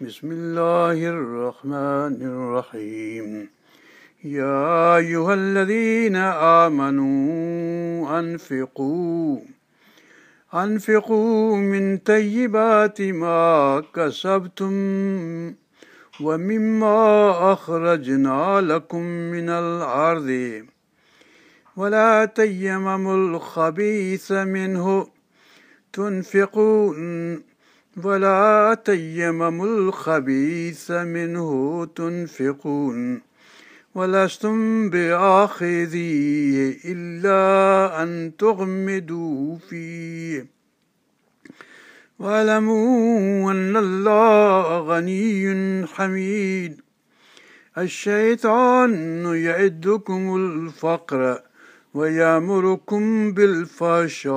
بسم الله الرحمن الرحيم. يا أيها الذين آمنوا أنفقوا. أنفقوا من طيبات ما كسبتم ومما أخرجنا لكم من الأرض. ولا تيمموا الخبيث منه تنفقون. ولا تيمموا الخبيث منه تنفقون ولستم بآخذيه إلا أن تغمدوا فيه. واعلموا أن الله غني حميد. الشيطان يعدكم الفقر ويأمركم بالفحشاء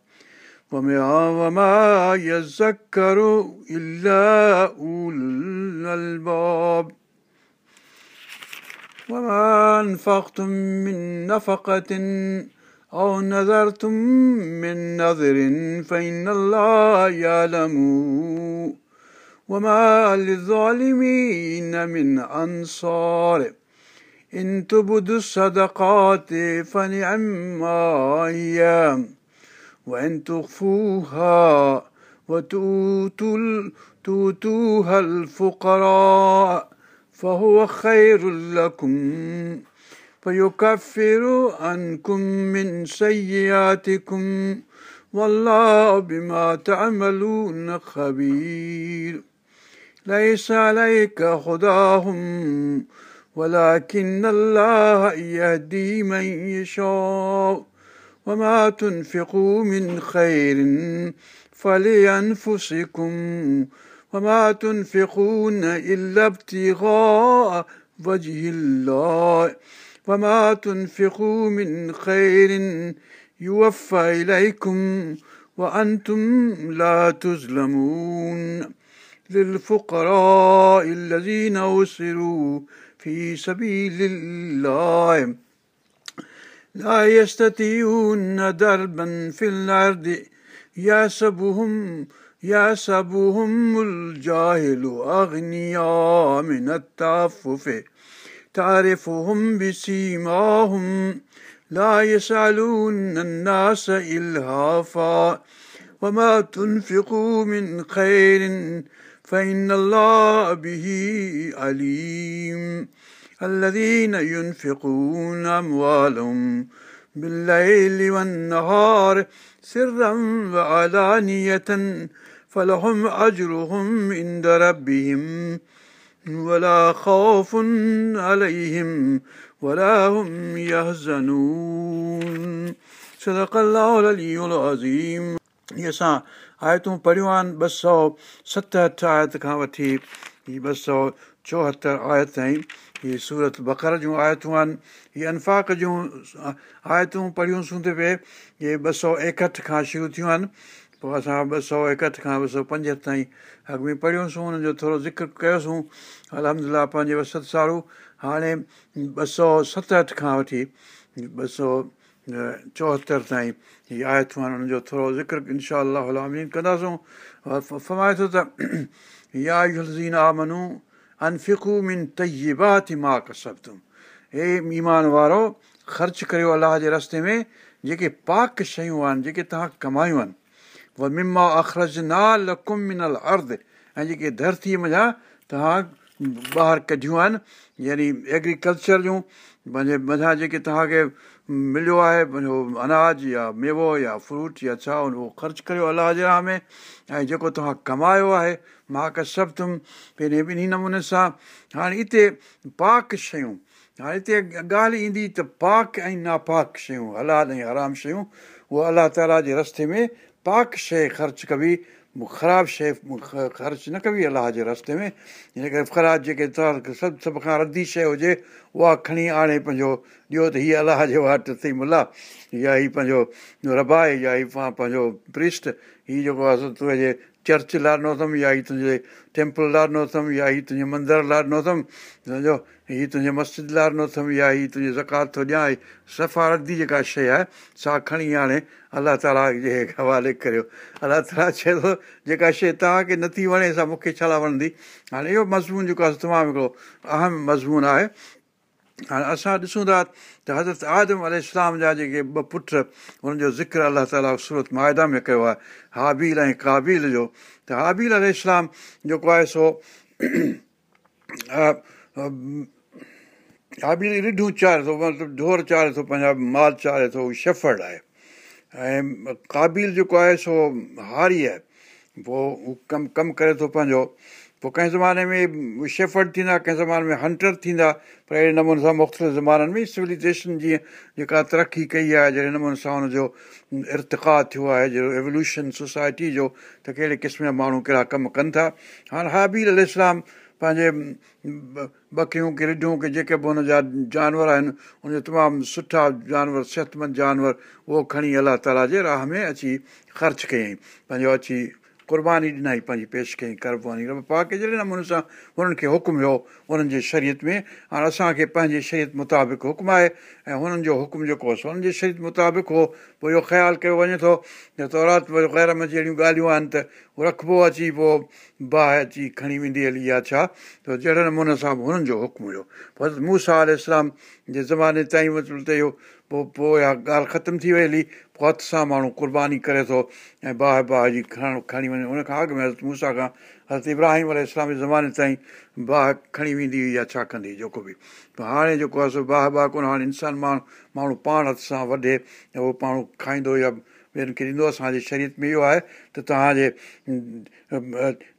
وما يذكر إلا أولو الألباب. وما أنفقتم من نفقة أو نذرتم من نذر فإن الله يعلم. وما للظالمين من أنصار. إن تبدوا الصدقات فنعما هي وإن تخفوها وتؤتوها الفقراء فهو خير لكم فيكفر عنكم من سيئاتكم والله بما تعملون خبير. ليس عليك هداهم ولكن الله يهدي من يشاء. وما تنفقوا من خير فلأنفسكم وما تنفقون إلا ابتغاء وجه الله وما تنفقوا من خير يوفى إليكم وأنتم لا تظلمون للفقراء الذين أسروا في سبيل الله لا يستطيعون دربا في الأرض. يحسبهم يحسبهم الجاهل أغنياء من التعفف. تعرفهم بسيماهم. لا يسألون الناس إلهافا. وما تنفقوا من خير فإن الله به عليم. الذين ينفقون أموالهم بالليل والنهار سرا وعلانية فلهم أجرهم عند ربهم ولا خوف عليهم ولا هم يحزنون صدق الله العلي العظيم हीअ असां आयतूं पढ़ियूं आहिनि ॿ सौ सतहठि आयत खां वठी हीअ ॿ सौ चोहतरि आयत ताईं هيءَ سورت بڪر جون آيتون آهن هيءَ انفاڪ جون آيتون پڙهيونسين ٿي پئي اهي ٻه سؤ ايڪهٺ کان شروع ٿيون آهن پوءِ اسان ٻه سؤ ايڪهٺ کان ٻه سؤ پنجهٺ تائين اڳ ۾ پڙهيوسين هن جو ٿورو ذڪر ڪيوسين الهمدلا پنهنجي وست ساڙو هاڻي ٻه سؤ ستهٺ کان وٺي ٻه سؤ چوهتر تائين هيءَ آيتون آهن هن جو ٿورو ذڪر انشا ڪنداسون فرمائي ٿو ته يا يوزين آ منو انفڪو هي ايمان وارو خرچ ڪريو الله جي رستي ۾ جيڪي پاڪ شيون آهن جيڪي توهان ڪمايون آهن اها مما اخرج نا لڪم منل ارد ۽ جيڪي ڌرتيءَ مڃان توهان ٻاهر ڪڍيون آهن يعني ايگريڪلچر جون پنهنجي مٿان جيڪي توهان کي مليو آهي پنهنجو اناج يا ميوو يا فروٽ يا ڇا اهو خرچ ڪريو الله جي راهه ۾۽ جيڪو توهان ڪمايو آهي مان ڪ سڀ تم پهرين ٻنهي نموني سان هاڻي هتي پاڪ شيون هاڻي هتي ڳالهه ايندي ته پاڪ ۽ ناپاڪ شيون هلال ۽ آرام شيون اها الله تالا جي رستي ۾ پاڪ شيءِ خرچ ڪبي خراب شيءِ خرچ نه ڪبي الله جي رستي ۾ هن ڪري خراب جيڪي سڀ سڀ کان ردي شيءِ هجي اها کڻي آڻي پنهنجو ڏيو ته هيءَ الله جي واٽ اٿئي ملا يا هيءَ پنهنجو رباعي يا هيءَ پنهنجو پرسٽ هيءَ جيڪو آهي تنهنجي چرچ لاءِ ڏنو اٿم يا هيءَ تنهنجي ٽيمپل لاءِ ڏنو اٿم يا هيءَ تنهنجي مندر لاءِ ڏنو اٿم هيءَ تنهنجي مسجد لاءِ ڏنو اٿم يا هيءَ تنهنجي زڪات ٿو ڏيان صفا ردي جيڪا شيءِ آهي سا کڻي آڻي الله تالا جي حوالي ڪريو الله تالا چئي ٿو جيڪا شيءِ توهان کي نٿي وڻي سا مون کي ڇا وڻندي هاڻي اهو مضمون جيڪو آهي تمام هڪڙو اهم مضمون آهي هاڻي اسان ڏسون ٿا ته حضرت آدم ال اسلام جا جيڪي ٻه پٽ هنن جو ذڪر الله تالا سورت مئادا ۾ ڪيو آهي هابيل ۽ ڪابل جو ته هابيل ال اسلام جيڪو آهي سو هابيل رڍون چاڙهي ٿو مطلب ڍور چاڙهي ٿو پنهنجا مال چاڙهي ٿو اهو شفرڊ آهي ۽ ڪابل جيڪو آهي سو هاري آهي پوءِ هو ڪم ڪم ڪري ٿو پنهنجو پوءِ ڪنهن زماني ۾ شيفرڊ ٿيندا ڪنهن زماني ۾ هنٽر ٿيندا پر اهڙي نموني سان مختلف زمانن ۾ سولائزيشن جيئن جيڪا ترقي ڪئي آهي جهڙي نموني سان هن جو ارتڪا ٿيو آهي جهڙو ايووليوشن سوسائٽي جو ته ڪهڙي قسم جا ماڻهو ڪهڙا ڪم ڪن ٿا هاڻي هابير ال اسلام پنهنجي بڪريون ڪه رڍيون ڪه جيڪي به هن جا جانور آهن ان جا تمام سٺا جانور صحتمند جانور اهو کڻي الله تالا جي راهه ۾ اچي خرچ ڪيئين. پنهنجو اچي قرباني ڏنئي پنهنجي پيش ڪيئين قرباني جهڙي نموني سان هنن کي حڪم هيو هنن جي شرييت ۾. هاڻي اسان کي پنهنجي شرييت مطابق حڪم آهي ۽ هنن جو حڪم جيڪو آهي هنن جي شريت مطابق هو پوءِ اهو خيال ڪيو وڃي ٿو ته تورات غير ۾ جهڙيون ڳالهيون آهن ته رکبو اچي پوءِ باهه اچي کڻي ويندي هلي آهي ڇا. ته جهڙي نموني سان هنن جو حڪم هيو. موسيٰ ال اسلام جي زماني تائين ته اهو پوءِ پوءِ اها ڳالهه ختم ٿي وئي هلي پوءِ هٿ سان ماڻهو قرباني ڪري ٿو ۽ باهه باهه جي کڻ کڻي وڃي. ان کان اڳ ۾ حضرت موسيٰ کان حضرت ابراهيم ال اسلام جي زماني تائين باهه کڻي ويندي هئي يا ڇا ڪندي جيڪو به. ته هاڻي جيڪو آهي سو باهه باهه ڪونه هاڻي انسان ماڻهو ماڻهو پاڻ هٿ سان وڍي ۽ اهو ماڻهو کائيندو يا ٻين کي ڏيندو اسان جي شرير ۾ اهو آهي ته توهان جي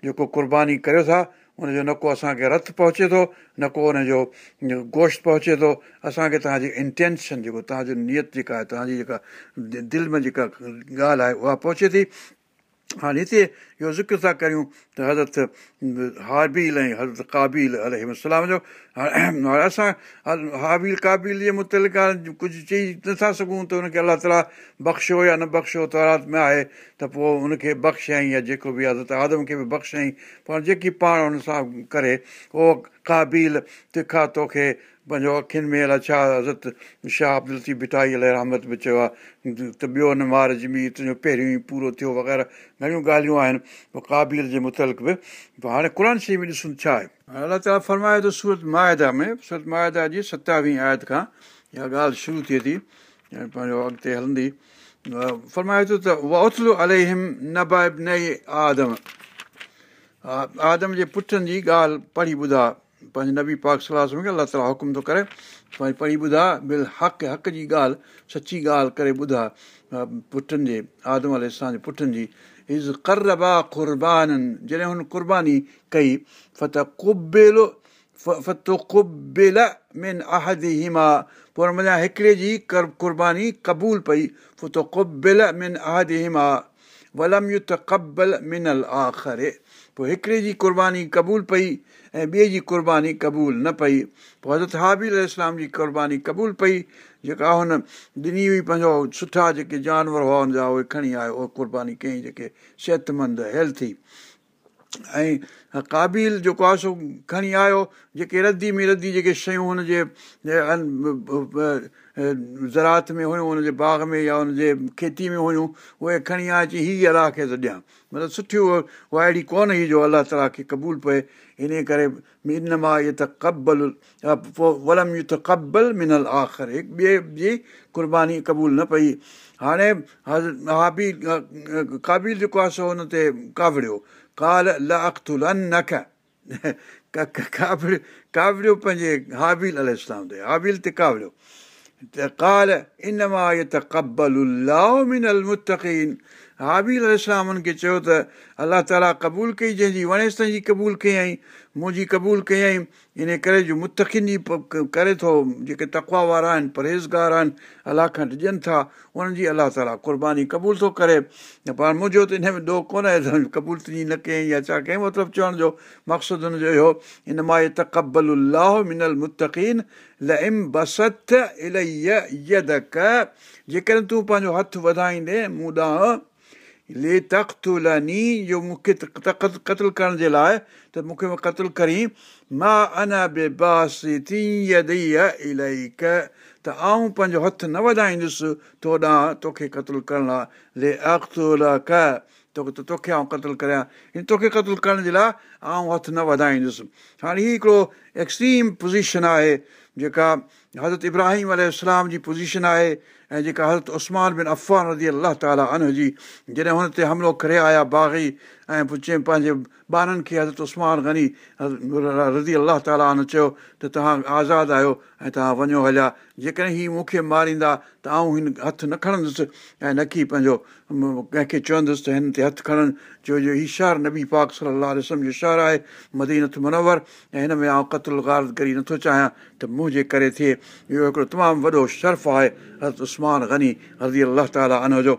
جيڪو قرباني ڪريو ٿا ان جو نه ڪو اسان کي رٿ پهچي ٿو نه ڪو هن جو گوشت پهچي ٿو. اسان کي توهان جي انٽينشن جيڪو توهان جو نيت جيڪا آهي توهان جي جيڪا دل ۾ جيڪا ڳالهه آهي اها پهچي ٿي هاڻي هتي اهو ذڪر ٿا ڪريون ته حضرت هابيل ۽ حضرت قابل الارم جو هاڻي اسان هابيل قابل جي مطلق ڪجهه چئي نٿا سگهون ته هن کي الله تالا بخشيو يا نه بخشيو تورات ۾ آهي ته پوءِ هن کي بخشيئين يا جيڪو به حضرت آدم کي به بخشيئين پر جيڪي پاڻ هن سان ڪري اهو قابل تکا توکي پنهنجو اکين ۾ الائي ڇا حضرت شاهه عبدل بٽائي الائي رحمت به چيو آهي. ته ٻيو نه مار جمي تنهنجو پهريون ئي پورو ٿيو وغيره گهڻيون ڳالهيون آهن. پوءِ قابل جي مطلق به. هاڻي قر شريف ۾ ڏسون ڇا آهي؟ الله تالا فرمائي ٿو سورت ماهدا ۾ سورت ماهدا جي ستاويهه آيت کان اها ڳالهه شروع ٿئي ٿي پنهنجو اڳتي هلندي. فرمائي ٿو ته اٿلو الهم نبائب نئي آدم. آدم جي پٽن جي ڳالهه پڙهي ٻڌا پنهنجي نبي پاڪ صلاح کي الله تالا حڪم ٿو ڪري پنهنجي پڙهي ٻڌا بل حق جي ڳالهه سچي ڳالهه ڪري ٻڌا پٽن جي آدم ال جي پٽن جي. هن قرباني ڪئي فت هما پوءِ مڃان هڪڙي جي ڪر قرباني قبول پئي ته پوءِ هڪڙي جي قرباني قبول پئي ۽ ٻئي جي قرباني قبول نه پئي. پوءِ حضرت هابيل اسلام جي قرباني قبول پئي جيڪا هن ڏني هئي پنهنجو سٺا جيڪي جانور هئا هن جا اهي کڻي آيو اهي قرباني ڪيئين جيڪي صحتمند هيلٿي ۽ قابل جيڪو آهي سو کڻي آيو جيڪي ردي ۾ ردي جيڪي شيون هن جي ذرات ۾ هيون هن جي باغ ۾ يا هن جي کيتي ۾ هيون اهي کڻي آيا اچي هيءَ الله کي ته ڏيان. مطلب سٺيون اها اهڙي ڪونه هئي جو الله تالا کي قبول پئي. ان ڪري ان مان اهي ته قبل پوءِ ولم ته قبل منل آخر. هڪ ٻئي جي قرباني قبول نه پئي. هاڻي هابي قابل جيڪو آهي سو هن تي ڪاوڙيو ڪال لاخل نک ڪاوڙيو ڪاوڙيو پنهنجي هابيل ال اسلام تي هابيل تي ڪاوڙيو ته ڪال ان مان اهي ته قبل منل متقين هابيل اسلام هن کي چيو ته الله تالا قبول ڪئي جنهن جي وڻيس تنهنجي قبول ڪيئين منهنجي قبول ڪيئين ان ڪري جو متکن جي ڪري ٿو جيڪي تڪوا وارا آهن پرهيزگار آهن الله کان ڏجن ٿا انهن جي الله تالا قرباني قبول ٿو ڪري پر منهنجو ته هن ۾ ڏوهه ڪونهي تنهنجي نه ڪيئين يا ڇا ڪنهن مطلب چوڻ جو مقصد هن جو اهو ان يدڪ جيڪڏهن تون پنهنجو هٿ وڌائيندي مون ڏانهن ته آئون پنهنجو هٿ نه وڌائيندس ڏانهن توکي ڪرڻ جي لاءِ آئون هٿ نه وڌائيندس هاڻي هيءَ هڪڙو ايڪسٽريم پوزيشن آهي جيڪا حضرت ابراهيم ال جي پوزيشن آهي ۽ جيڪا حضرت اسمان بن افان رزي الله تالا ان جي جڏهن هن تي حملو ڪري آيا باغي ۽ پوءِ چئي پنهنجي ٻارن کي حضرت اسمان گني رزي الله تالا چيو ته توهان آزاد آهيو ۽ توهان وڃو هليا. جيڪڏهن هيءَ مون کي ماريندا ته آئون هن هٿ نه کڻندس ۽ نه ڪه پنهنجو ڪنهن کي چوندس ته هن تي هٿ کڻن. ڇو جو هيءُ شهر نبي پاڪ صلاح جو شهر آهي مدينت منور ۽ هن ۾ آئون قتل گار ڪري نٿو چاهيان ته منهنجي ڪري ٿئي. اهو هڪڙو تمام وڏو شرف آهي حضرت اسمان गनी हज़ी अलाह ताला अन जो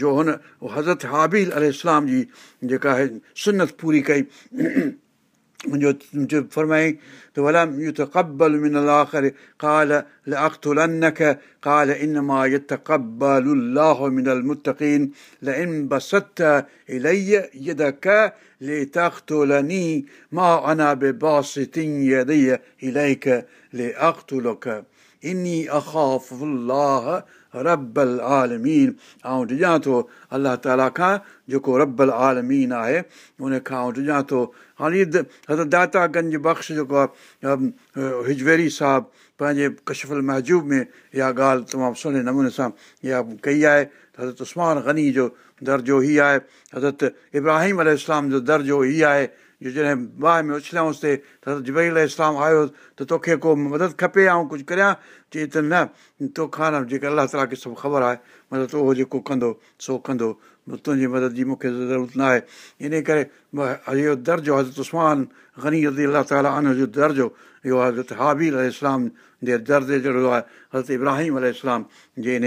जो हुन हज़रत हाबील अल जी जेका आहे सुनत पूरी कई मुंहिंजो फरमाई त ولم يتقبل من الآخر قال لأقتلنك قال إنما يتقبل الله من المتقين لئن بسطت إلي يدك لتقتلني ما أنا بباسط يدي إليك لأقتلك إني أخاف الله ربل آلمين ۽ ڏجان ٿو الله تالا کان جيڪو ربل آلمين آهي ان کان آئون ڏجان ٿو هاڻي حضرت داتا گنج بخش جيڪو آهي هجويري صاحب پنهنجي ڪشفل مهجوب ۾ اها ڳالهه تمام سهڻي نموني سان اها ڪئي آهي حضرت اسمان گني جو درجو هيءَ آهي حضرت ابراهيم ال جو درجو هيءَ آهي جو جڏهن باهه ۾ اڇليائونس تي ته جبئي اسلام آيو ته توکي ڪو مدد کپي ۽ ڪجهه ڪريان چئي ته نه توکان نه جيڪا الله تالا کي سڀ خبر آهي مطلب تو اهو جيڪو ڪندو سو ڪندو تنهنجي مدد جي مون کي ضرورت نه آهي ان ڪري اهو درجو حضرت اسمان گني رزي الله تالا ان جو درجو اهو حضرت هابير اسلام جي درجي جهڙو آهي حضرت ابراهيم ال جي ان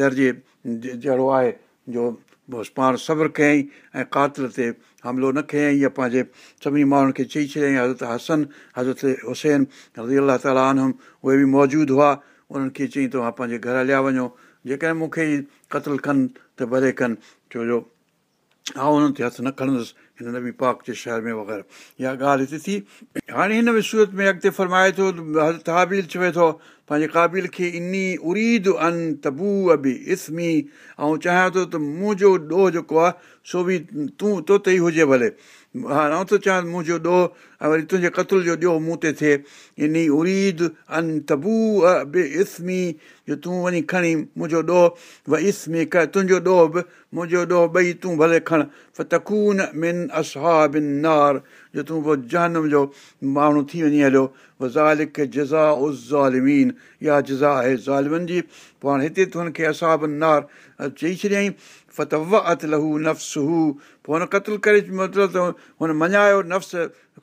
درجي جهڙو آهي جو پاڻ صبر ڪيئين ۽ قاتل تي حملو نه ڪيئين يا پنهنجي سڀني ماڻهن کي چئي ڇڏيئين حضرت هسن حضرت حسين رزي الله تالا آنم اهي به موجود هئا. انهن کي چئي توهان پنهنجي گهر هليا وڃو. جيڪڏهن مون کي ئي قتل ڪن ته ڀلي ڪن. ڇو جو آئون هنن تي هٿ نه کڻندس هن نبي پاڪ جي شهر ۾ وغيره. اها ڳالهه هتي ٿي. هاڻي هن ۾ سورت ۾ اڳتي فرمائي ٿو حضرت هابيل چوي ٿو پنهنجي قابل کي اني اريد ان تبو ابي اسمي ۽ چاهيان ٿو ته منهنجو ڏوهه جيڪو آهي سو به تون تو تي ئي هجي ڀلي ها نه ٿو چاهيان منهنجو ڏوهه ۽ وري تنهنجي قتل جو ڏيو مون تي ٿئي ان اريد ان تبو به اسمي جو تون وڃي کڻي منهنجو ڏوهه و اسمي ڪ تنهنجو ڏوهه به منهنجو ڏوهه ٻئي تون ڀلي کڻ فتڪون من اسها بن نار جو تون پوءِ جهنم جو ماڻهو ٿي وڃي هليو زالڪ جزا از زالمين اها جزا آهي ظالمن جي پوءِ هاڻي هتي تون هن کي اساب نار چئي ڇڏيئين ات لهو نفس هو پوءِ هن قتل ڪري مطلب ته هن مڃايو نفس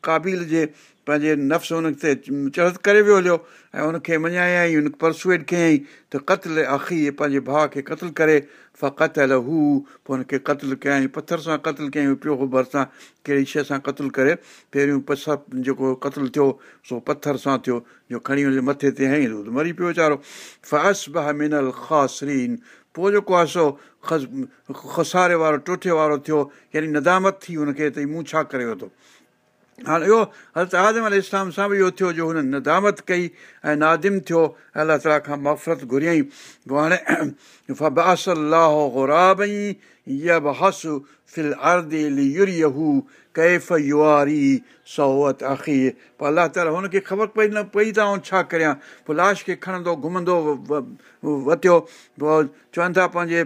قابل جي پنهنجي نفس هن تي چڙهت ڪري ويو هليو ۽ هن کي مڃايئي هن پرسئيڊ ڪيئين ته قتل اکي پنهنجي ڀاءُ کي قتل ڪري فقتل هو پوءِ هن کي قتل ڪيئين پٿر سان قتل ڪيئين پيو ڀرسان ڪهڙي شيءِ سان قتل ڪري پهريون پس جيڪو قتل ٿيو سو پٿر سان ٿيو جو کڻي هن جي مٿي تي هئين ته مري پيو ويچارو فاس به منل خاسرين پوءِ جيڪو آهي سو کساري وارو ٽوٺي وارو ٿيو يعني ندامت ٿي هن کي ته مون ڇا ڪري ورتو هاڻي اهو حضرت آدم ال اسلام سان به اهو ٿيو جو هن ندامت ڪئي ۽ نادم ٿيو الله تالا کان مفرت گهريئين. پوءِ هاڻي يا بحث الله تالا هن کي خبر پئي نه پئي ته آئون ڇا ڪريان پوءِ لاش کي کڻندو گهمندو ورتو پوءِ چون ٿا پنهنجي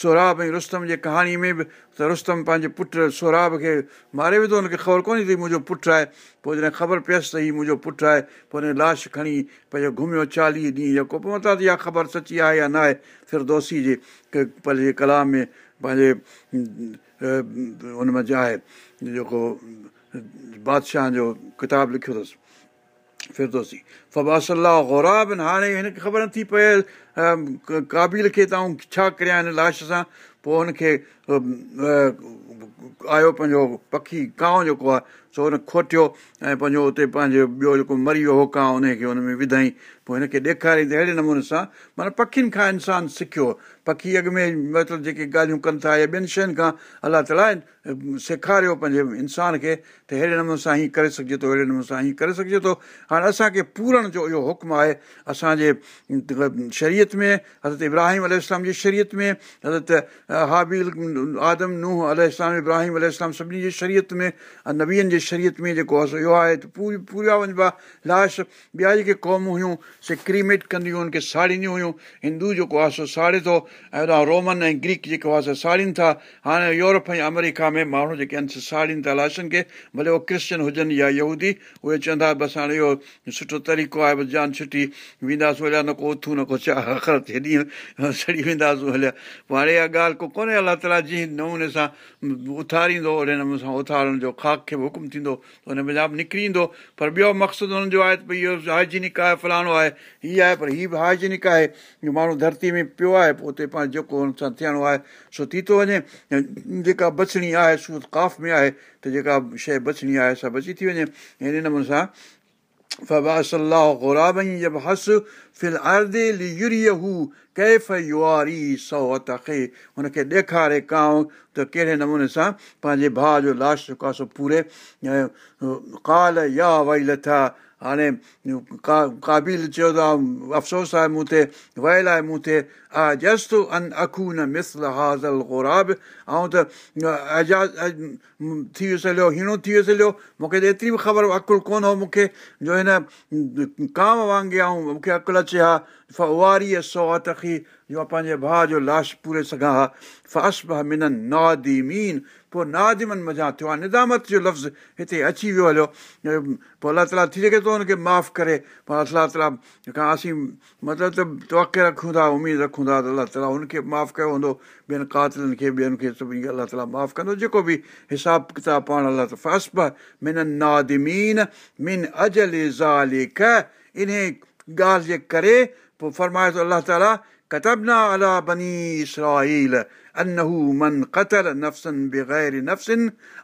سراب ۽ رستم جي ڪهاڻي ۾ به ته رستم پنهنجي پٽ سراب کي ماري وڌو هن کي خبر ڪونهي ٿي منهنجو پٽ آهي پوءِ جڏهن خبر پيس ته هيءُ منهنجو پٽ آهي پوءِ هن لاش کڻي پنهنجو گهميو چاليهه ڏينهن پوءِ مطلب ته اها خبر سچي آهي يا نه آهي فردوسي جي پنهنجي ڪلام ۾ پنهنجي هن آهي جيڪو بادشاهه جو ڪتاب لکيو اٿس فردوسي فباسلاهه گوراب هاڻي هن کي خبر نٿي پئي قابل کي ته آئون ڇا ڪريان هن لاش سان پوءِ هن کي آيو پنهنجو پکي ڪانو جيڪو آهي سو هن کوٽيو ۽ پنهنجو اتي پنهنجو ٻيو جيڪو مري ويو هو ڪانو هن کي هن ۾ وڌائي پوءِ هن کي ڏيکاريئين ته اهڙي نموني سان معنيٰ پکين کان انسان سکيو پکي اڳ ۾ مطلب جيڪي ڳالهيون ڪن ٿا يا ٻين شين کان الله تالا سيکاريو پنهنجي انسان کي ته اهڙي نموني سان هيئن ڪري سگهجي ٿو اهڙي نموني سان هيئن ڪري سگهجي ٿو هاڻي اسان کي پورڻ جو اهو حڪم آهي اسان جي شرييت ۾ حضرت ابراهيم ال جي شرييت ۾ حضرت هابيل آدم ننهن ال ابراهيم ال سڀني جي شرييت ۾ نبيئن جي شرييت ۾ جيڪو آهي اهو آهي ته پوري پورا وڃبا لاش ٻيا جيڪي قومون هيون سي ڪريميٽ ڪنديون هيون ان کي ساڙينديون هيون. هندو جيڪو آهي سو ساڙي ٿو ۽ هوڏان رومن ۽ گريڪ جيڪو آهي سو ساڙين ٿا. هاڻي يورپ ۽ آمريڪا ۾ ماڻهو جيڪي آهن سي ساڙين ٿا لاشن کي ڀلي اهي ڪرسچن هجن يا يهودي اهي چوندا بس هاڻي اهو سٺو طريقو آهي بس جان ڇٽي وينداسين هليا نه ڪو اٿون نه ڪو چاهه ڏينهن سڙي وينداسين هليا. پوءِ هاڻي اها ڳالهه ڪو ڪونهي الله تالا جيئن نموني سان اٿاريندو اوڙي نموني سان اٿارڻ جو خاڪ کي به حڪم ٿيندو ته هن ۾ جام نڪري ايندو پر ٻيو مقصد هن جو آهي ته ڀئي اهو هائيجينڪ آهي فلاڻو آهي هيءَ آهي پر هيءَ به هائيجينڪ آهي ماڻهو ڌرتي ۾ پيو آهي پوءِ اتي پاڻ جيڪو هن سان ٿيڻو آهي سو ٿي ٿو وڃي جيڪا بچڻي آهي سورت ڪاف ۾ آهي ته جيڪا شيءِ بچڻي آهي سا بچي ٿي وڃي هن نموني سان هن کي ڏيکاري ڪانو ته ڪهڙي نموني سان پنهنجي ڀاءُ جو لاش جيڪو آهي سو پوري ڪال يا وئي لٿا هاڻي ڪا قابل چيو ته افسوس آهي مون تي ويل آهي مون تي هازل غراب ۽ ته اعجاز ٿي هليو هيڻو ٿي هليو مون کي ته ايتري به خبر عقل ڪونه هو مون کي جو هن ڪانو وانگر ۽ مون کي عقل اچي ها فواري سؤ تکي جو پنهنجي ڀاءُ جو لاش پوري سگهان ها فاسب منن ناديمين پوءِ نادمن مزا ٿيو آهي ندامت جو لفظ هتي اچي ويو هليو پوءِ الله تالا ٿي سگهي ٿو هن کي معاف ڪري پوءِ الله تالا کان اسين مطلب ته توڪ رکون ٿا اميد رکون ٿا ته الله تالا هن کي معاف ڪيو هوندو ٻين ڪاتلن کي ٻين کي سڀني کي الله تالا معاف ڪندو جيڪو به حساب ڪتاب پاڻ الله ته فاسب منن نادمين من اجل زال ان ڳالهه جي ڪري فرماية الله تعالى كتبنا على بني إسرائيل أنه من قتل نفسا بغير نفس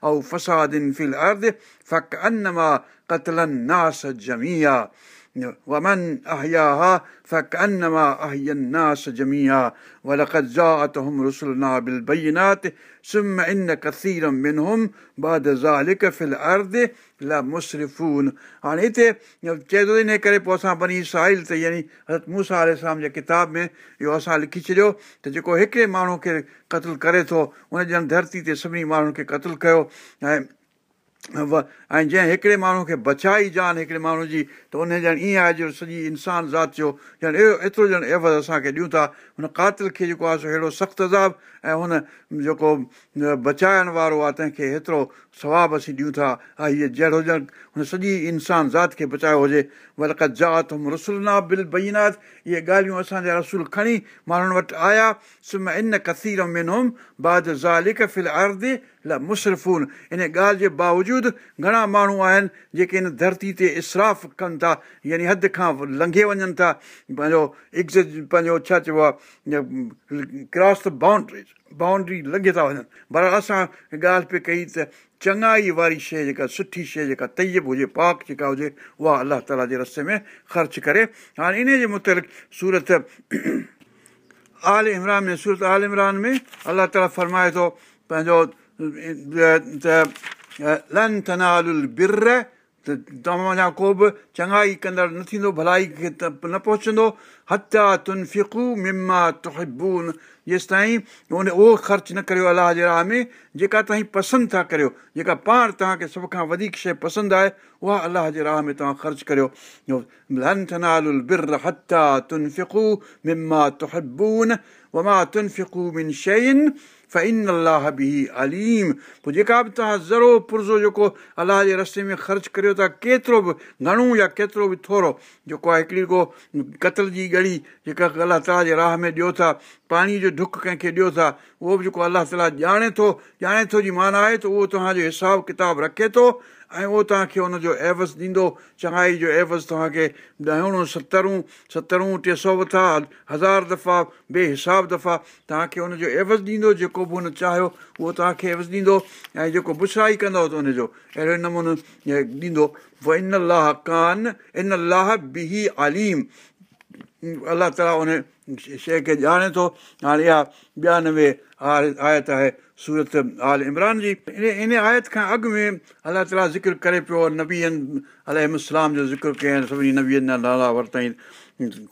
أو فساد في الأرض فكأنما قتل الناس جميعا. ومن احياها فكانما احيا الناس جميعا ولقد جاءتهم رسلنا بالبينات ثم ان كثيرا منهم بعد ذلك في الارض لمسرفون हाणे हिते चए थो इन करे पोइ असां बनी साहिल त यानी हज़रत मूसा आलाम जे किताब में इहो असां लिखी छॾियो त जेको हिकिड़े माण्हू खे क़तलु करे थो उन ॼण धरती ते सभिनी माण्हुनि खे क़तलु कयो ऐं ۽ جنهن هڪڙي ماڻهو کي بچائي جان هڪڙي ماڻهو جي ته ان ڄڻ ائين آهي جو سڄي انسان ذات جو ڄڻ ايترو ڄڻ عيوض اسان کي ڏيون ٿا. هن قاتل کي جيڪو آهي سو اهڙو سخت عذاب ۽ هن جيڪو بچائڻ وارو آهي تنهن کي هيترو ثواب اسين ڏيون ٿا ها هيءَ جهڙو ڄڻ هن سڄي انسان ذات کي بچايو هجي. ولڪ جات رسل نا بل بئينات اهي ڳالهيون اسان جا رسول کڻي ماڻهن وٽ آيا. سم ان ڪسير ۾ بعد زالڪ فل اردي ل مشرفون ان ڳالهه جي باوجود گهڻا ماڻهو آهن جيڪي ان ڌرتي تي اسراف ڪن ٿا يعني حد کان لنگهي وڃن ٿا. پنهنجو عزت پنهنجو ڇا چئبو آهي ڪراس دي بائنڊريز بائنڊري لنگهي ٿا وڃن. پر اسان ڳالهه پئي ڪئي ته چڱائي واري شيءِ جيڪا سٺي شيءِ جيڪا تيب هجي پاڪ جيڪا هجي اها الله تالا جي رستي ۾ خرچ ڪري. هاڻي ان جي مطلق سورت آل عمران ۾ سورت آل عمران ۾ الله تالا فرمائي ٿو پنهنجو بر ته توهان ڪو به چڱائي ڪندڙ نه ٿيندو ڀلائي کي ته نه پهچندو هتا تن ڦڪو مما تهبون جيس تائين ان اهو خرچ نه ڪريو الله جي راهه ۾ جيڪا توهان پسند ٿا ڪريو جيڪا پاڻ توهان کي سڀ کان وڌيڪ شيءِ پسند آهي اها الله جي راهه ۾ توهان خرچ ڪريو هتا تن ڦڪو مما تهبون وما تن ڦڪو من شين ف ان الله به اليم پوءِ جيڪا به توهان زرو پرزو جيڪو الله جي رستي ۾ خرچ ڪريو ٿا ڪيترو به گهڻو يا ڪيترو به ٿورو جيڪو آهي هڪڙي ڪو ڪتل جي ڳڙي جيڪا الله تالا جي راهه ۾ ڏيو ٿا پاڻي جو ڍڪ ڪنهن کي ڏيو ٿا اهو به جيڪو الله تالا ڄاڻي ٿو ڄاڻي ٿو جي معنيٰ آهي ته اهو توهان جو حساب ڪتاب رکي ٿو ۽ اهو توهان کي هن جو عيوض ڏيندو چڱائي جو عيوض توهان کي ڏهڻو سترون سترون ٽي سؤ وٿا هزار دفعا بيهساب دفعا توهان کي هن جو عيوض ڏيندو جيڪو به هن چاهيو اهو توهان کي عيوض ڏيندو ۽ جيڪو بڇائي ڪندؤ ته هن جو اهڙي نموني ڏيندو ان الله ڪانه ان الله به آليم الله تالا ان شيءِ کي ڄاڻي ٿو هاڻي اها ٻيانوي آيت آهي سورت آل عمران جي ان ان آيت کان اڳ ۾ الله تالا ذڪر ڪري پيو نبيئن الارم جو ذڪر ڪين سڀني نبيئن جا نالا ورتئي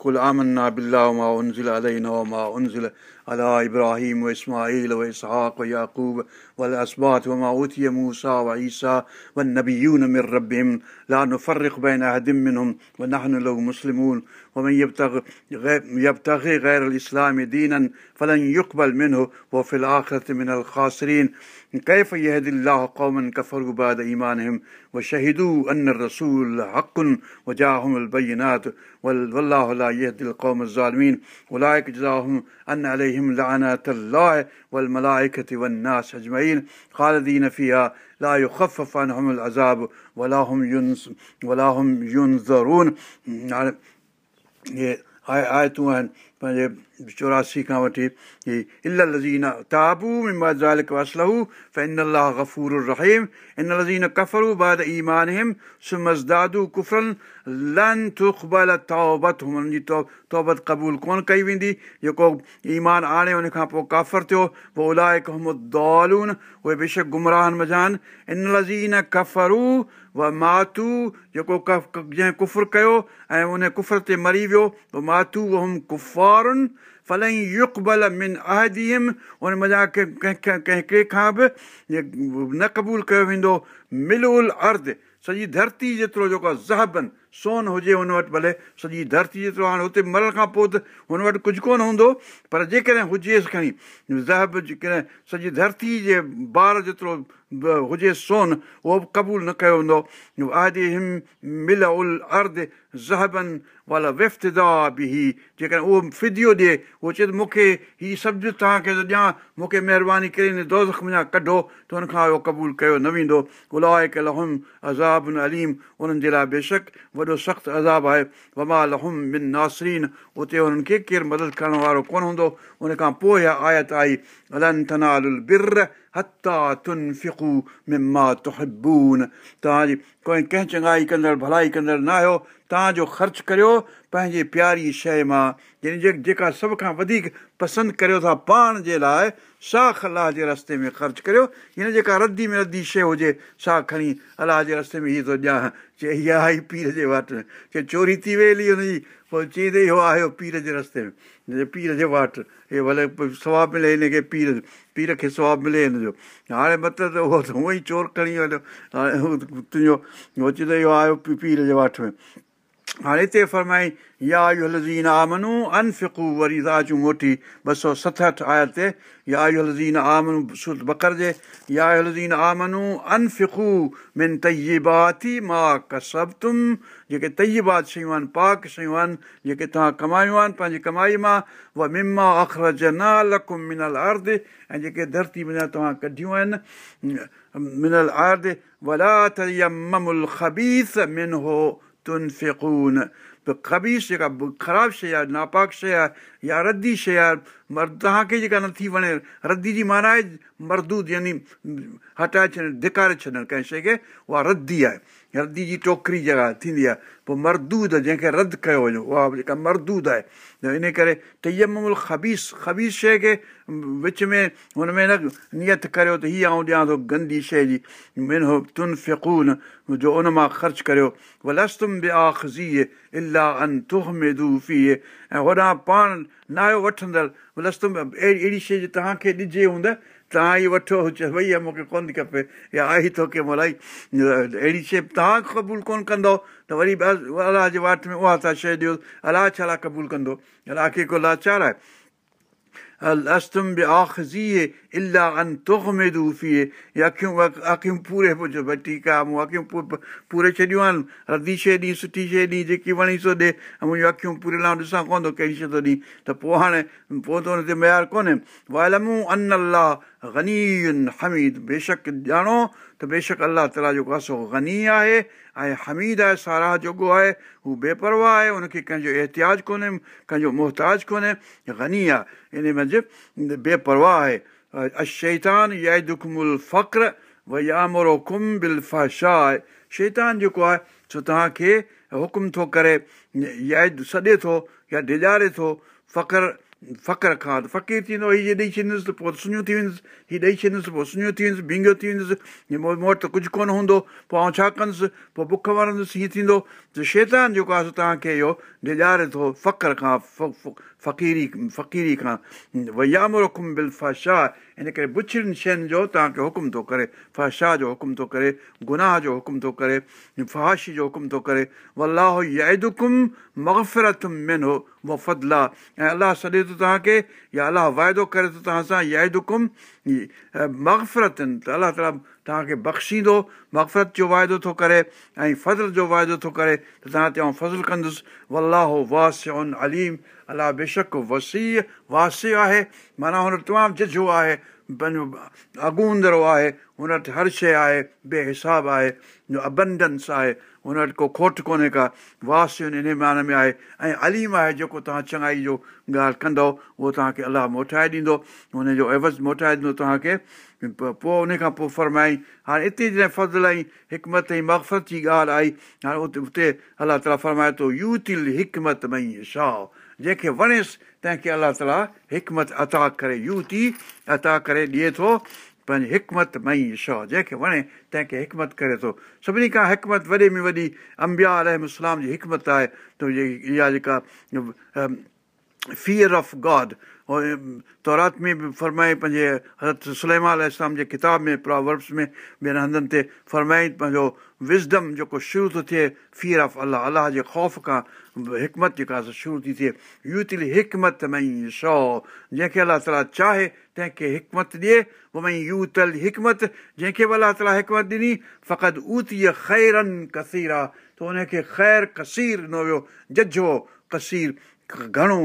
ڪل آمنه بلا مان انزل الينا مان انزل الا ابراهيم و اسماعيل و اسهاڪ و ياڪوب ول اثبات وما اٿي موسيٰ و ايسا و نبييون مر ربم لا منهم و لهه مسلمون ومن يبتغ يبتغي غير الإسلام دينا فلن يقبل منه. وفي الآخرة من الخاسرين. كيف يهدي الله قوما كفروا بعد إيمانهم؟ وشهدوا أن الرسول حق وجاءهم البينات. والله لا يهدي القوم الظالمين. أولئك جزاهم أن عليهم لعنة الله والملائكة والناس أجمعين. خالدين فيها. لا يخفف عنهم العذاب ولا هم ولا 耶，哎哎，台湾，反正。چوراسي کان وٺي توبت قبول ڪونه ڪئي ويندي. جيڪو ايمان آڻي ان کان پوءِ ڪافر ٿيو. پوءِ بيشڪ گمراهن مزان ڪفرو و ماتو جيڪو جنهن ڪفر ڪيو ۽ ان ڪفر تي مري ويو. ماتو هم ڪفارن فلئي يڪبل من اهديم ان مزا ڪنهن ڪنهن کان به نه قبول ڪيو ويندو مل ال ارد سڄي ڌرتي جيترو جيڪو آهي زهبن سون هجي هن وٽ ڀلي سڄي ڌرتي جيترو هاڻي هتي مرڻ کان پوءِ ته هن وٽ ڪجهه ڪونه هوندو پر جيڪڏهن هجيس کڻي زهب جيڪڏهن سڄي ڌرتي جي ٻار جيترو هجي سون اهو به قبول نه ڪيو هوندو آدي هم مل ال ارد زهبن والا هي جيڪڏهن اهو فديو ڏئي اهو چئي ته مون کي هيءَ سبز توهان کي ته ڏيان مون کي مهرباني ڪري هن دوز منهنجا ڪڍو ته هن کان اهو قبول ڪيو نه ويندو الائي لهم عذاب اليم انهن جي لاءِ بيشڪ وڏو سخت عذاب آهي وما لهم بن ناسرين اتي هنن کي ڪير مدد ڪرڻ وارو ڪونه هوندو ان کان پوءِ اها آيت آئي الن ٿنال بر هتا تن ڦڪو مما تهبون توهان جي ڪوئي ڪنهن چڱائي ڪندڙ ڀلائي ڪندڙ نه آهيو तव्हांजो ख़र्चु करियो پنهنجي پياري شيءِ مان يعني جي جيڪا سڀ کان وڌيڪ پسند ڪريو ٿا پاڻ جي لاءِ ساک الله جي رستي ۾ خرچ ڪريو. هن جيڪا ردي ۾ ردي شيءِ هجي سا کڻي الله جي رستي ۾ هيءَ ٿو ڏيان چئي اها آئي پير جي واٽ ۾. چئي چوري ٿي وئي هلي هن جي پوءِ چئي اهو آيو پير جي رستي ۾. پير جي واٽ هي ڀلي ثواب ملي هن کي پير پير کي ثواب ملي هن جو هاڻي مطلب ته اهو ته هونئن ئي چور کڻي وڃو. هاڻي تنهنجو اهو چئي ته اهو آيو پير جي واٽ ۾ هاڻي هتي فرمائي يا اهو لزين آمنو انفڪو وري راجون موٽي ٻه سؤ ستهٺ آيا تي يا اهو لزين آمنو بڪر جي يا اهو لزين آمنو انفڪو من تيباتي مان ڪسبتم جيڪي تيبات شيون آهن پاڪ شيون آهن جيڪي توهان ڪمايون آهن پنهنجي ڪمائي مان اها مما اخرج نه لڪم منل ارد ۽ جيڪي ڌرتي وڃان توهان ڪڍيون آهن منل ارد ولا تيممل خبيث من هو تنفڪون خبيث جيڪا خراب شيءِ آهي ناپاڪ شيءِ آهي يا ردي شيءِ آهي مرد توهان کي جيڪا نٿي وڻي ردي جي معنيٰ آهي مردود يعني هٽائي ڇڏڻ ڌڪاري ڇڏڻ ڪنهن شيءِ کي اها ردي آهي ردي جي ٽوڪري جيڪا ٿيندي آهي پوءِ مردود جنهن کي رد ڪيو وڃو اها جيڪا مردود آهي ته ان ڪري تيمل خبيث خبيث شيءِ کي وچ ۾ هن ۾ نه نيت ڪريو ته هيءَ آئون ڏيان ٿو گندي شيءِ جي منو تن فڪون جو ان مان خرچ ڪريو ولستم به آخزي الاهه ان ته ۾ دوفي ۽ هوڏان پاڻ نه آهيو وٺندڙ لستم اهڙي اهڙي شيءِ توهان کي ڏجي هوند توهان ئي وٺو چئي اها مون کي ڪونه ٿي کپي يا ٿو ڪي ملائي اهڙي شيءِ توهان قبول ڪونه ڪندو ته وري الله جي واٽ ۾ اها شيءِ ڏيو الله ڇا لاءِ قبول ڪندو الله کي ڪو لاچار آهي استم به آخزي الاهه ان توک ۾ دوفي اکيون پوري ڀئي ٺيڪ آهي مون اکيون پوري ڇڏيون آهن ردي شيءِ ڏي سٺي شيءِ ڏي جيڪي وڻي سو ڏي منهنجون اکيون پوري لاءِ ڏسان ڪونه ٿو ڪهڙي شيءِ ٿو ڏي ته پوءِ هاڻي پوءِ ته هن تي معيار ڪونهي والمون ان الله گني حميد بيشڪ ڄاڻو ته بيشڪ الله تالا جيڪو آهي سو گني آهي ۽ حميد آهي ساراهه جوڳو آهي هو بيپرواهه آهي هن کي ڪنهن جو ايهتياج ڪونهي ڪنهن جو محتاج ڪونهي گني آهي ان منجهه بيپرواهه آهي اشيتان يا دکمل فخر ويامرو ڪم بل فهشا آهي شيطان جيڪو آهي سو توهان کي حڪم ٿو ڪري يا سڏي ٿو يا ڊڄاري ٿو فخر فخر کان ته فقير ٿيندو هيءَ جي ڏيئي ڇڏيندس ته پوءِ سڃو ٿي ويندس هيءَ ڏيئي ڇڏيندس پوءِ سڃو ٿي ويندس بينگيو ٿي ويندس مون وٽ ته ڪجهه ڪونه هوندو پوءِ آئون ڇا ڪندس پوءِ بک ورندس هيئن ٿيندو ته شيطان جيڪو آهي توهان کي اهو ڊڄاري ٿو فخر کان فقيري فقيري کان ويام رکم بل فشا ان ڪري بڇڙين شين جو توهان کي حڪم ٿو ڪري فشاهه جو حڪم ٿو ڪري گناهه جو حڪم ٿو ڪري فهاشي جو حڪم ٿو ڪري ولاهه يادڪم مغفرت من هو مفدلا ۽ الله سڏي ٿو توهان کي يا الله واعدو ڪري ٿو توهان سان يادڪم مغفرتن ته الله تالا توهان کي بخشيندو مقفرت جو واعدو ٿو ڪري ۽ فضل جو واعدو ٿو ڪري ته توهان تي فضل ڪندس ولاهه واس اليم الله بيشڪ وسي واسي آهي معنيٰ هن وٽ تمام جهجهو آهي پنهنجو اگوندڙو آهي هن وٽ هر شيءِ آهي بيهساب آهي ابنڊنس آهي هن وٽ ڪو کوٽ ڪونهي ڪا واس ان معنيٰ ۾ آهي ۽ اليم آهي جيڪو توهان چڱائي جو ڳالهه ڪندؤ اهو توهان کي الله موٽائي ڏيندو هن جو عيوض موٽائي ڏيندو توهان کي پوءِ ان کان پوءِ فرمائي هاڻي هتي جڏهن فضل ۽ حڪمت ۽ مقفت جي ڳالهه آئي هاڻي اتي اتي الله تالا فرمائي ٿو يوتل حڪمت مئي شاهه جنهن کي وڻيس تنهن کي الله تالا حڪمت عطا ڪري يوتي عطا ڪري ڏئي ٿو پنهنجي حڪمت مئي شاهه جنهن کي وڻي تنهن کي حڪمت ڪري ٿو. سڀني کان حڪمت وڏي ۾ وڏي امبيا الارم جي حڪمت آهي. ته اها جيڪا ڦير آف گاڊ تورات ۾ به فرمائي پنهنجي حضرت سليما اسلام جي ڪتاب ۾ پرووربس ۾ ٻين هنڌن تي فرمائي پنهنجو وزڊم جيڪو شروع ٿو ٿئي ڦير آف الله الله جي خوف کان حڪمت جيڪا شروع ٿي ٿئي يوتل حڪمت مئي شو جنهن کي الله تالا چاهي تنهن کي حڪمت ڏئي مئي يوتل حڪمت جنهن کي به الله تالا حڪمت ڏني فقط اوتيءَ خيرن ڪسير آهي ته هن کي خير ڪسير ڏنو ويو ججهو ڪسير گهڻو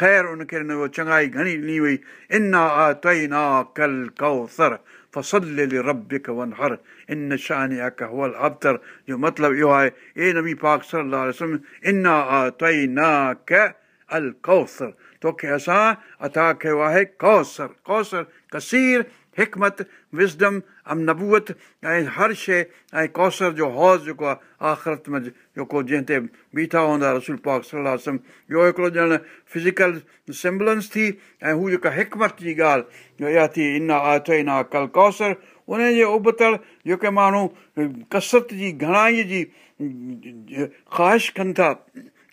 خير هن کي ڏنو ويو چڱائي گهڻي ڏني وئي انا ٿئي نا ڪل ڪوثر فصل ربڪ ون هر ان شان هول ابتر جو مطلب اهو آهي اي نبي پاڪ صلاح انا ٿئي نا ڪ ال ڪوثر توکي اسان عطا ڪيو آهي ڪوثر ڪوثر ڪسير حڪمت وزڊم ام نبوئت ۽ هر شيءِ ۽ ڪوثر جو حوض جيڪو آهي آخرت ۾ جيڪو جنهن تي بيٺا هوندا رسول پاڪ صلاح اهو هڪڙو ڄڻ فزيڪل سمبلينس ٿي ۽ هو جيڪا حڪمت جي ڳالهه اها ٿي انا آهي انا ڪل ڪوثر ان جي ابتڙ جيڪي ماڻهو ڪسرت جي گهڻائيءَ جي خواهش ڪن ٿا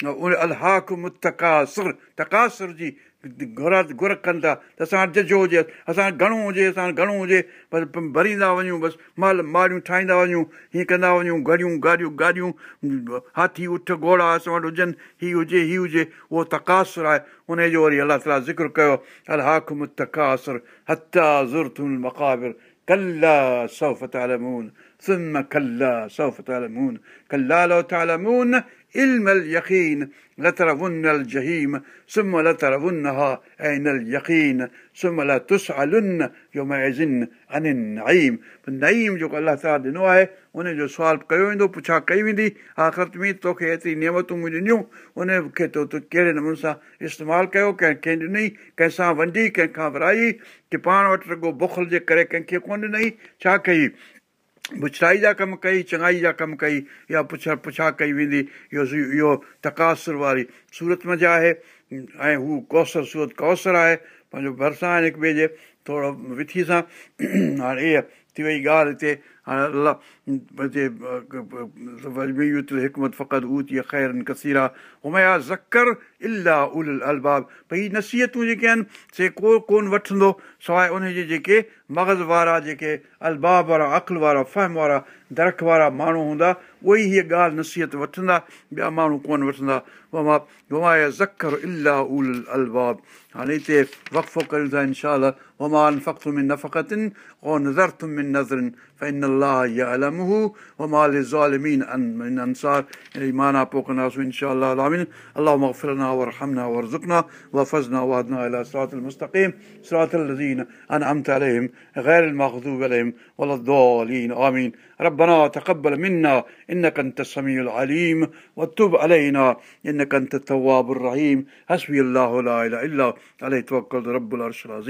ان الهاڪ متڪاسر تڪاسر جي گهر ڪن ٿا ته اسان وٽ ججو هجي اسان وٽ گهڻو هجي اسان وٽ گهڻو هجي بس ڀريندا وڃون بس مال ماڙيون ٺاهيندا وڃون هيئن ڪندا وڃون گهڙيون گاڏيون گاڏيون هاٿي اٺ گهوڙا اسان وٽ هجن هيءَ هجي هيءَ هجي اهو تڪاسر آهي. ان جو وري الله تالا ذڪر ڪيو الهاڪ متڪاسر هتا زرتل مقابر ڪلا صوف تالمون ثم كلا سوف تعلمون كلا لو تعلمون علم اليقين لترون الجحيم ثم لترونها عين اليقين ثم لا تسألن يومئذ عن النعيم नईम जेको अलाह ताला ॾिनो आहे उनजो सुवाल कयो वेंदो पुछा कई वेंदी आख़िरत में तोखे एतिरी नियमतूं ॾिनियूं उनखे तो तूं कहिड़े नमूने सां इस्तेमालु कयो कंहिं कंहिं ॾिनई कंहिंसां वंडी कंहिंखां विराई की पाण वटि रुॻो बुखल जे करे कंहिंखे कोन ॾिनई छा कई بڇڙائي جا ڪم ڪئي چڱائي جا ڪم ڪئي يا پڇا پڇا ڪئي ويندي اهو اهو تڪاسر واري سورت ۾ جا آهي. ۽ هو ڪوثر سورت ڪوثر آهي پنهنجو ڀرسان آهن هڪ ٻئي جي ٿورو وٿي سان. هاڻي اها ٿي وئي ڳالهه هتي ٿي خيرن ڪسيرا. هميا ذڪر الاهه ال الباب. ڀئي نسيهتون جيڪي آهن سي ڪو ڪونه وٺندو سواءِ ان جي جيڪي मग़ज़ वारा जेके अलबाब वारा अक़ल वारा फ़हम वारा दरख़ वारा माण्हू हूंदा उहे ई हीअ ॻाल्हि नसीहत वठंदा ॿिया माण्हू कोन वठंदा ज़खर इलाह उल अलबाब हाणे हिते वक़फ़ो कयूं था इनशा वमान फ़ख़्तु में नफ़क़तिन ओ नज़र तुम मिन नज़रनि फ़ैन अलाह या अलमहू वमाल ज़ालिमीन अन अंसार अहिड़ी माना पोइ कंदासीं इनशा अलाह मग़फ़िरना वरहमना वरज़ुकना वफ़ज़ना वादना इला सिरात المستقيم صراط الذين أنعمت عليهم غير المغضوب عليهم ولا الضالين. آمين. ربنا تقبل منا. إنك أنت السميع العليم. وتب علينا. إنك أنت التواب الرحيم. حسبي الله لا إله إلا عليه توكل رب العرش العظيم.